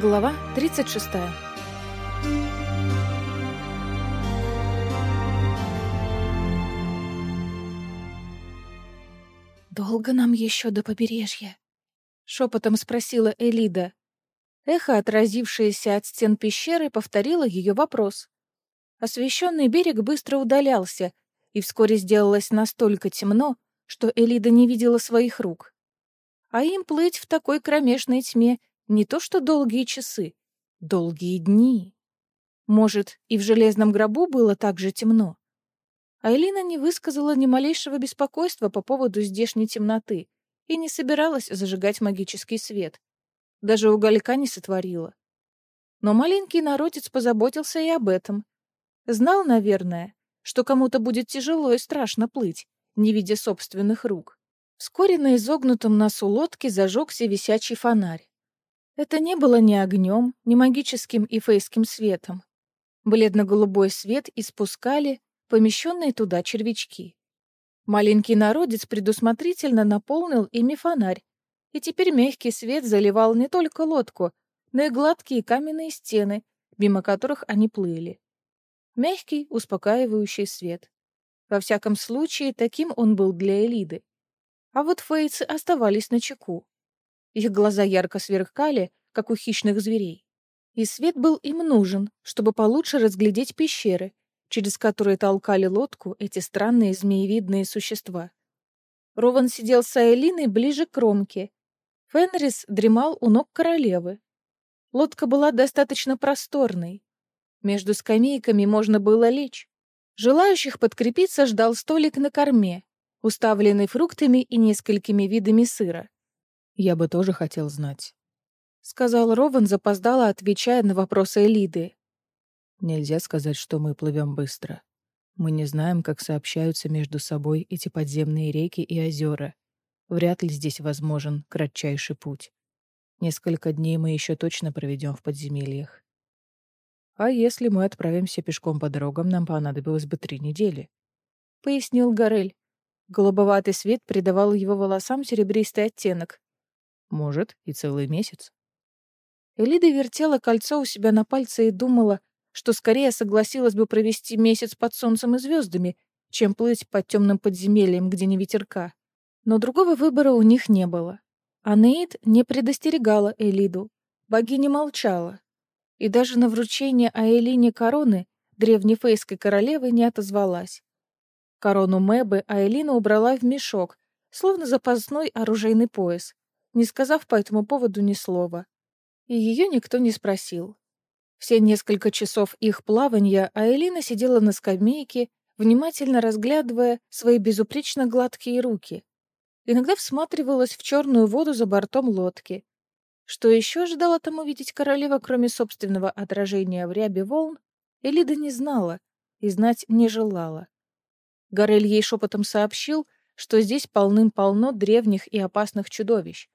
Глава 36. «Долго нам еще до побережья?» — шепотом спросила Элида. Эхо, отразившееся от стен пещеры, повторило ее вопрос. Освещенный берег быстро удалялся, и вскоре сделалось настолько темно, что Элида не видела своих рук. А им плыть в такой кромешной тьме не то что долгие часы, долгие дни. Может, и в железном гробу было так же темно? Айлина не высказала ни малейшего беспокойства по поводу здешней темноты и не собиралась зажигать магический свет. Даже уголька не сотворила. Но маленький народец позаботился и об этом. Знал, наверное, что кому-то будет тяжело и страшно плыть, не видя собственных рук. Вскоре на изогнутом носу лодки зажегся висячий фонарь. Это не было ни огнем, ни магическим и фейским светом. Бледно-голубой свет испускали помещенные туда червячки. Маленький народец предусмотрительно наполнил ими фонарь, и теперь мягкий свет заливал не только лодку, но и гладкие каменные стены, мимо которых они плыли. Мягкий, успокаивающий свет. Во всяком случае, таким он был для Элиды. А вот фейцы оставались на чеку. Их глаза ярко сверкали, как у хищных зверей. И свет был им нужен, чтобы получше разглядеть пещеры, через которые толкали лодку эти странные змеевидные существа. Рован сидел с Айлиной ближе к кромке. Фенрис дремал у ног королевы. Лодка была достаточно просторной. Между скамейками можно было лечь. Желающих подкрепиться ждал столик на корме, уставленный фруктами и несколькими видами сыра. «Я бы тоже хотел знать», — сказал Рован, запоздало отвечая на вопросы Элиды. Нельзя сказать, что мы плывем быстро. Мы не знаем, как сообщаются между собой эти подземные реки и озера. Вряд ли здесь возможен кратчайший путь. Несколько дней мы еще точно проведем в подземельях. А если мы отправимся пешком по дорогам, нам понадобилось бы три недели. Пояснил Горель. Голубоватый свет придавал его волосам серебристый оттенок. Может, и целый месяц. Элида вертела кольцо у себя на пальце и думала, что скорее согласилась бы провести месяц под солнцем и звездами, чем плыть по темным подземельям, где не ветерка. Но другого выбора у них не было. Анеид не предостерегала Элиду. Богиня молчала. И даже на вручение Аэлине короны древней фейской королевы не отозвалась. Корону Мэбы Аэлина убрала в мешок, словно запасной оружейный пояс, не сказав по этому поводу ни слова. И ее никто не спросил. Все несколько часов их плавания Айлина сидела на скамейке, внимательно разглядывая свои безупречно гладкие руки. Иногда всматривалась в черную воду за бортом лодки. Что еще ждала там увидеть королева, кроме собственного отражения в рябе волн, Элида не знала и знать не желала. Горель ей шепотом сообщил, что здесь полным-полно древних и опасных чудовищ,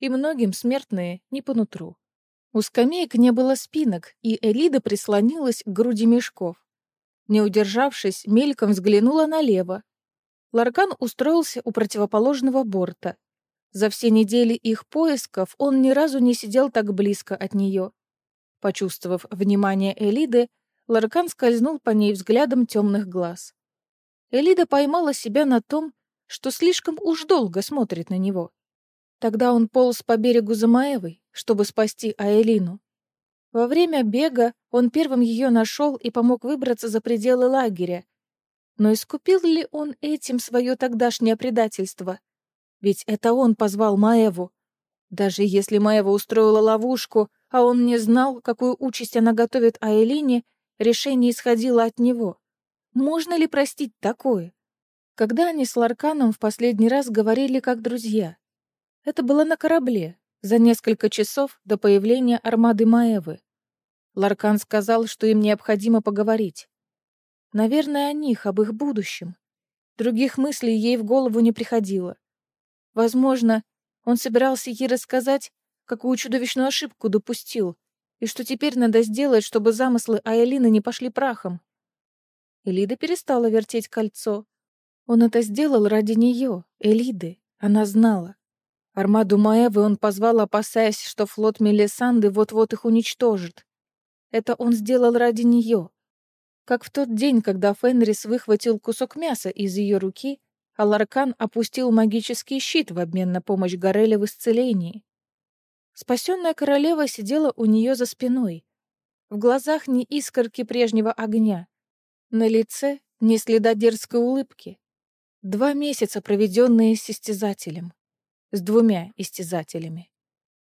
и многим смертные не по нутру. У скамеек не было спинок, и Элида прислонилась к груди мешков. Не удержавшись, мельком взглянула налево. Ларкан устроился у противоположного борта. За все недели их поисков он ни разу не сидел так близко от нее. Почувствовав внимание Элиды, Ларкан скользнул по ней взглядом темных глаз. Элида поймала себя на том, что слишком уж долго смотрит на него. Тогда он полз по берегу Замаевой, чтобы спасти Аэлину. Во время бега он первым ее нашел и помог выбраться за пределы лагеря. Но искупил ли он этим свое тогдашнее предательство? Ведь это он позвал Маеву. Даже если Маева устроила ловушку, а он не знал, какую участь она готовит Аэлине, решение исходило от него. Можно ли простить такое? Когда они с Ларканом в последний раз говорили как друзья? Это было на корабле, за несколько часов до появления армады Маевы. Ларкан сказал, что им необходимо поговорить. Наверное, о них, об их будущем. Других мыслей ей в голову не приходило. Возможно, он собирался ей рассказать, какую чудовищную ошибку допустил, и что теперь надо сделать, чтобы замыслы Айлины не пошли прахом. Элида перестала вертеть кольцо. Он это сделал ради нее, Элиды. Она знала. Армаду Маэвы он позвал, опасаясь, что флот Мелисанды вот-вот их уничтожит. Это он сделал ради нее. Как в тот день, когда Фенрис выхватил кусок мяса из ее руки, а Ларкан опустил магический щит в обмен на помощь Гареле в исцелении. Спасенная королева сидела у нее за спиной. В глазах ни искорки прежнего огня. На лице ни следа дерзкой улыбки. Два месяца, проведенные с истязателем с двумя истязателями.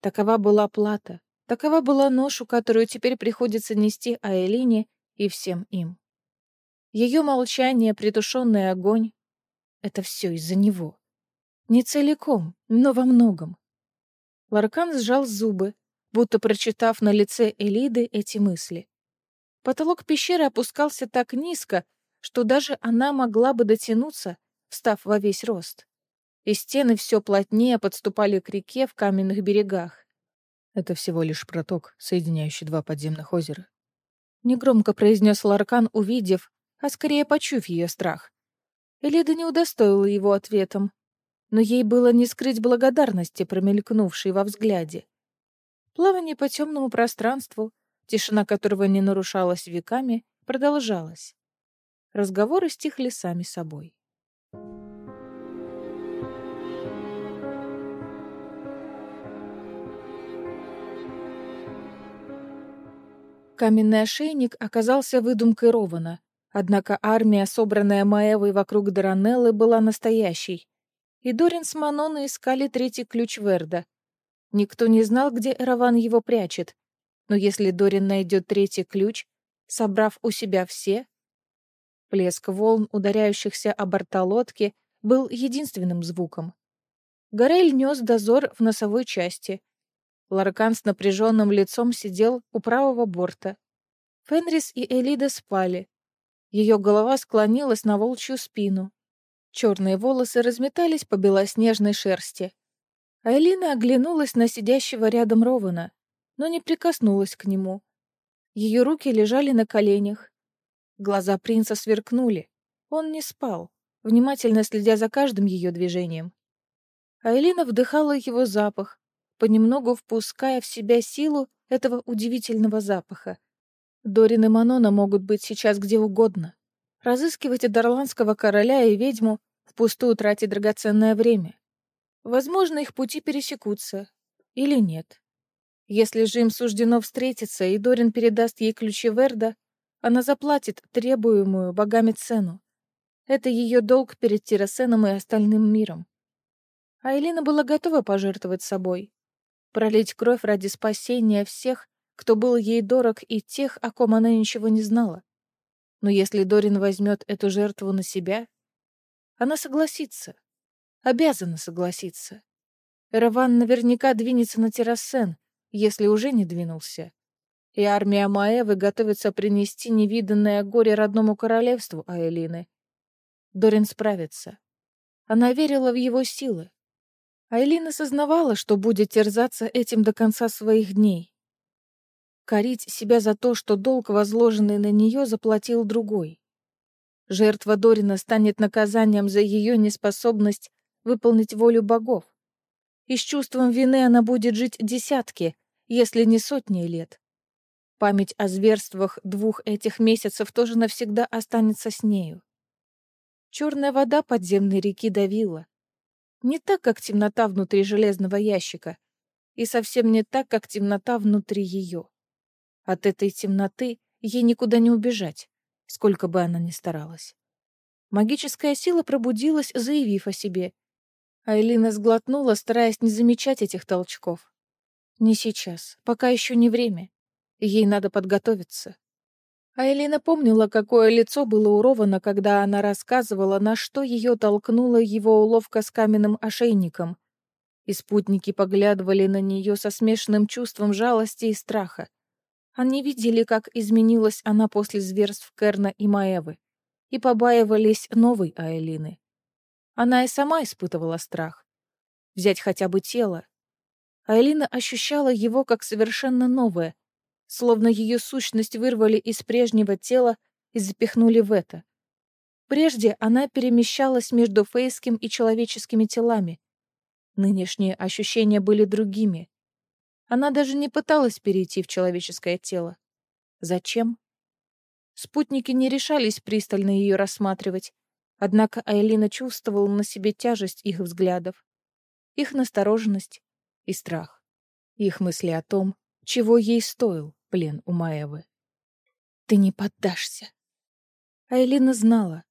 Такова была плата, такова была ношу, которую теперь приходится нести Аэлине и всем им. Ее молчание, притушенный огонь — это все из-за него. Не целиком, но во многом. Ларкан сжал зубы, будто прочитав на лице Элиды эти мысли. Потолок пещеры опускался так низко, что даже она могла бы дотянуться, встав во весь рост и стены все плотнее подступали к реке в каменных берегах. Это всего лишь проток, соединяющий два подземных озера. Негромко произнес Ларкан, увидев, а скорее почув ее страх. Элида не удостоила его ответом, но ей было не скрыть благодарности, промелькнувшей во взгляде. Плавание по темному пространству, тишина которого не нарушалась веками, продолжалась. Разговоры стихли сами собой. Каменный ошейник оказался выдумкой Рована, однако армия, собранная Маевой вокруг Даранеллы, была настоящей. И Дорин с Маноной искали третий ключ Верда. Никто не знал, где Эраван его прячет, но если Дорин найдет третий ключ, собрав у себя все... Плеск волн, ударяющихся о борта лодки, был единственным звуком. Горель нес дозор в носовой части, Ларкан с напряженным лицом сидел у правого борта. Фенрис и Элида спали. Ее голова склонилась на волчью спину. Черные волосы разметались по белоснежной шерсти. Айлина оглянулась на сидящего рядом Рована, но не прикоснулась к нему. Ее руки лежали на коленях. Глаза принца сверкнули. Он не спал, внимательно следя за каждым ее движением. Айлина вдыхала его запах, понемногу впуская в себя силу этого удивительного запаха. Дорин и Манона могут быть сейчас где угодно. Разыскивать Дарландского короля и ведьму впустую тратить драгоценное время. Возможно, их пути пересекутся. Или нет. Если же им суждено встретиться, и Дорин передаст ей ключи Верда, она заплатит требуемую богами цену. Это ее долг перед Тиросеном и остальным миром. А Элина была готова пожертвовать собой пролить кровь ради спасения всех, кто был ей дорог, и тех, о ком она ничего не знала. Но если Дорин возьмет эту жертву на себя, она согласится. Обязана согласиться. Раван наверняка двинется на Террасен, если уже не двинулся. И армия Маэвы готовится принести невиданное горе родному королевству Аэлины. Дорин справится. Она верила в его силы. Айлин осознавала, что будет терзаться этим до конца своих дней. Корить себя за то, что долг, возложенный на нее, заплатил другой. Жертва Дорина станет наказанием за ее неспособность выполнить волю богов. И с чувством вины она будет жить десятки, если не сотни лет. Память о зверствах двух этих месяцев тоже навсегда останется с нею. Черная вода подземной реки давила. Не так, как темнота внутри железного ящика, и совсем не так, как темнота внутри ее. От этой темноты ей никуда не убежать, сколько бы она ни старалась. Магическая сила пробудилась, заявив о себе. Айлина сглотнула, стараясь не замечать этих толчков. Не сейчас, пока еще не время. Ей надо подготовиться. А Элина помнила, какое лицо было у Рована, когда она рассказывала, на что ее толкнула его уловка с каменным ошейником. И спутники поглядывали на нее со смешанным чувством жалости и страха. Они видели, как изменилась она после зверств Керна и Маевы, и побаивались новой Аэлины. Она и сама испытывала страх. Взять хотя бы тело. Аэлина ощущала его как совершенно новое — словно ее сущность вырвали из прежнего тела и запихнули в это. Прежде она перемещалась между фейским и человеческими телами. Нынешние ощущения были другими. Она даже не пыталась перейти в человеческое тело. Зачем? Спутники не решались пристально ее рассматривать, однако Айлина чувствовала на себе тяжесть их взглядов, их настороженность и страх, их мысли о том, чего ей стоил плен у Маевы. «Ты не поддашься!» Айлина знала.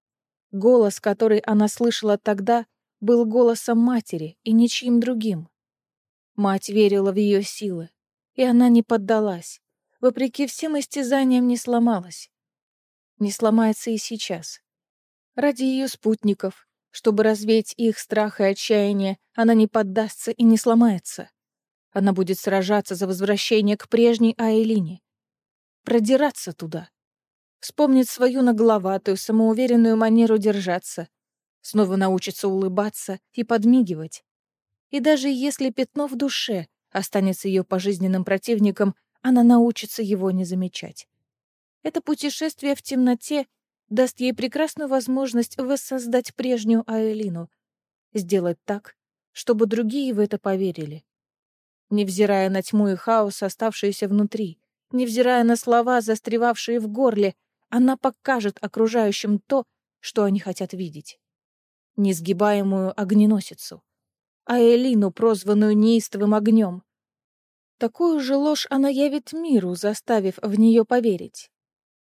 Голос, который она слышала тогда, был голосом матери и ничьим другим. Мать верила в ее силы, и она не поддалась. Вопреки всем истязаниям не сломалась. Не сломается и сейчас. Ради ее спутников, чтобы развеять их страх и отчаяние, она не поддастся и не сломается. Она будет сражаться за возвращение к прежней Айлине. Продираться туда. Вспомнит свою нагловатую, самоуверенную манеру держаться. Снова научится улыбаться и подмигивать. И даже если пятно в душе останется ее пожизненным противником, она научится его не замечать. Это путешествие в темноте даст ей прекрасную возможность воссоздать прежнюю Аэлину, сделать так, чтобы другие в это поверили. Невзирая на тьму и хаос, оставшиеся внутри, невзирая на слова, застревавшие в горле, она покажет окружающим то, что они хотят видеть. Несгибаемую огненосицу, а Элину, прозванную неистовым огнем. Такую же ложь она явит миру, заставив в нее поверить.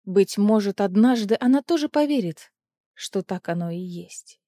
Быть может, однажды она тоже поверит, что так оно и есть.